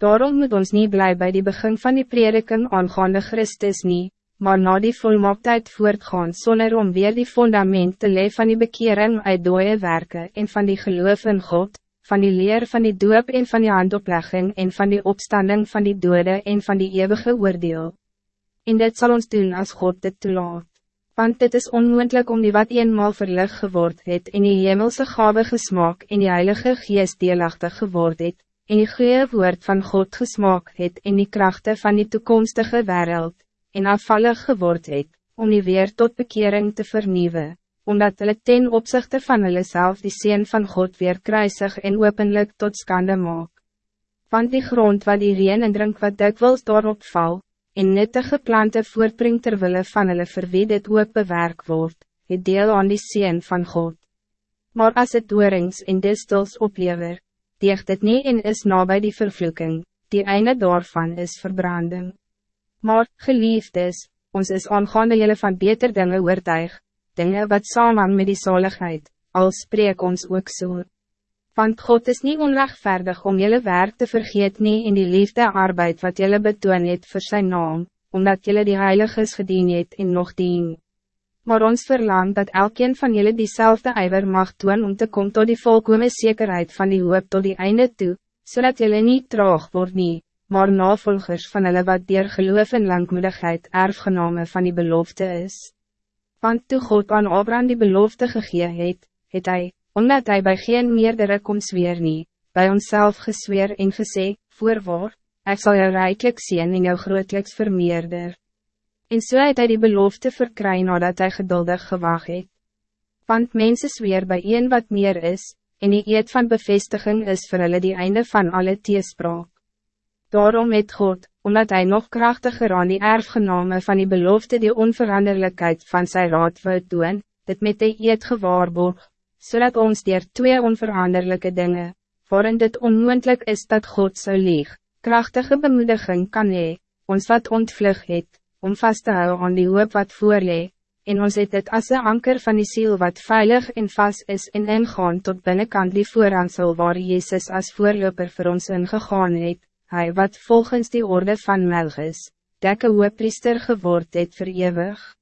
Daarom moet ons niet blij bij die begin van die prediking aangaande Christus niet, maar na die volmaaktheid voortgaan zonder om weer die fundament te lee van die bekering uit dooie werken en van die geloof in God, van die leer van die doop en van die handoplegging en van die opstanding van die dode en van die eeuwige oordeel. En dit zal ons doen als God dit toelaat want dit is onmoendlik om die wat eenmaal verlig geword het en die hemelse gave gesmaak en die heilige geest deelachtig geword het, en die goeie woord van God gesmaak het en die krachten van die toekomstige wereld, en afvallig geword het, om die weer tot bekering te vernieuwen, omdat hulle ten opzichte van hulle self die Seen van God weer kruisig en openlijk tot skande maak. Want die grond wat die reen en drink wat dikwils daarop val, en nuttige plante voortbring terwille van hulle vir wie dit ook bewerk word, het deel aan die Seen van God. Maar als het doorings en distels oplever, deegt het niet en is nabij die vervloeking, die einde daarvan is verbranding. Maar, geliefdes, ons is aangaande jylle van beter dingen oortuig, dingen wat samen met die zaligheid, al spreek ons ook. So. Want God is niet onrechtvaardig om jullie werk te vergeten nie in die liefde arbeid wat jullie betoon het voor zijn naam, omdat jullie die heiliges gedien het en nog dien. Maar ons verlangt dat elkeen van jullie diezelfde ijver mag doen om te komen tot die volkome zekerheid van die hoop tot die einde toe, zodat jullie niet traag wordt nie, maar navolgers van hulle wat dier geloof en langmoedigheid erfgename van die belofte is. Want toe God aan Abraham die belofte gegee het, het hy, omdat hij bij geen meerdere kon zweer nie, by onszelf gesweer en gesê, voorwaar, ek sal jou rijkelijk zien en jou grootliks vermeerder. En so het hy die belofte verkry nadat hij geduldig gewag het. Want mense zweer bij een wat meer is, en die eed van bevestiging is vir hulle die einde van alle teespraak. Daarom het God, omdat hij nog krachtiger aan die erfgename van die belofte die onveranderlijkheid van zijn raad wil doen, dit met die eed gewaarborg, zodat so ons dier twee onveranderlijke dingen, waarin dit onmoendlik is dat God zou lieg, krachtige bemoediging kan hee, ons wat ontvlug het, om vast te houden aan die hoop wat voorlee, en ons het het as een anker van die ziel wat veilig en vast is en ingaan tot binnenkant die voorhansel waar Jezus als voorloper voor ons ingegaan het, hij wat volgens die orde van Melchis, dekke hoopriester geword het verewig.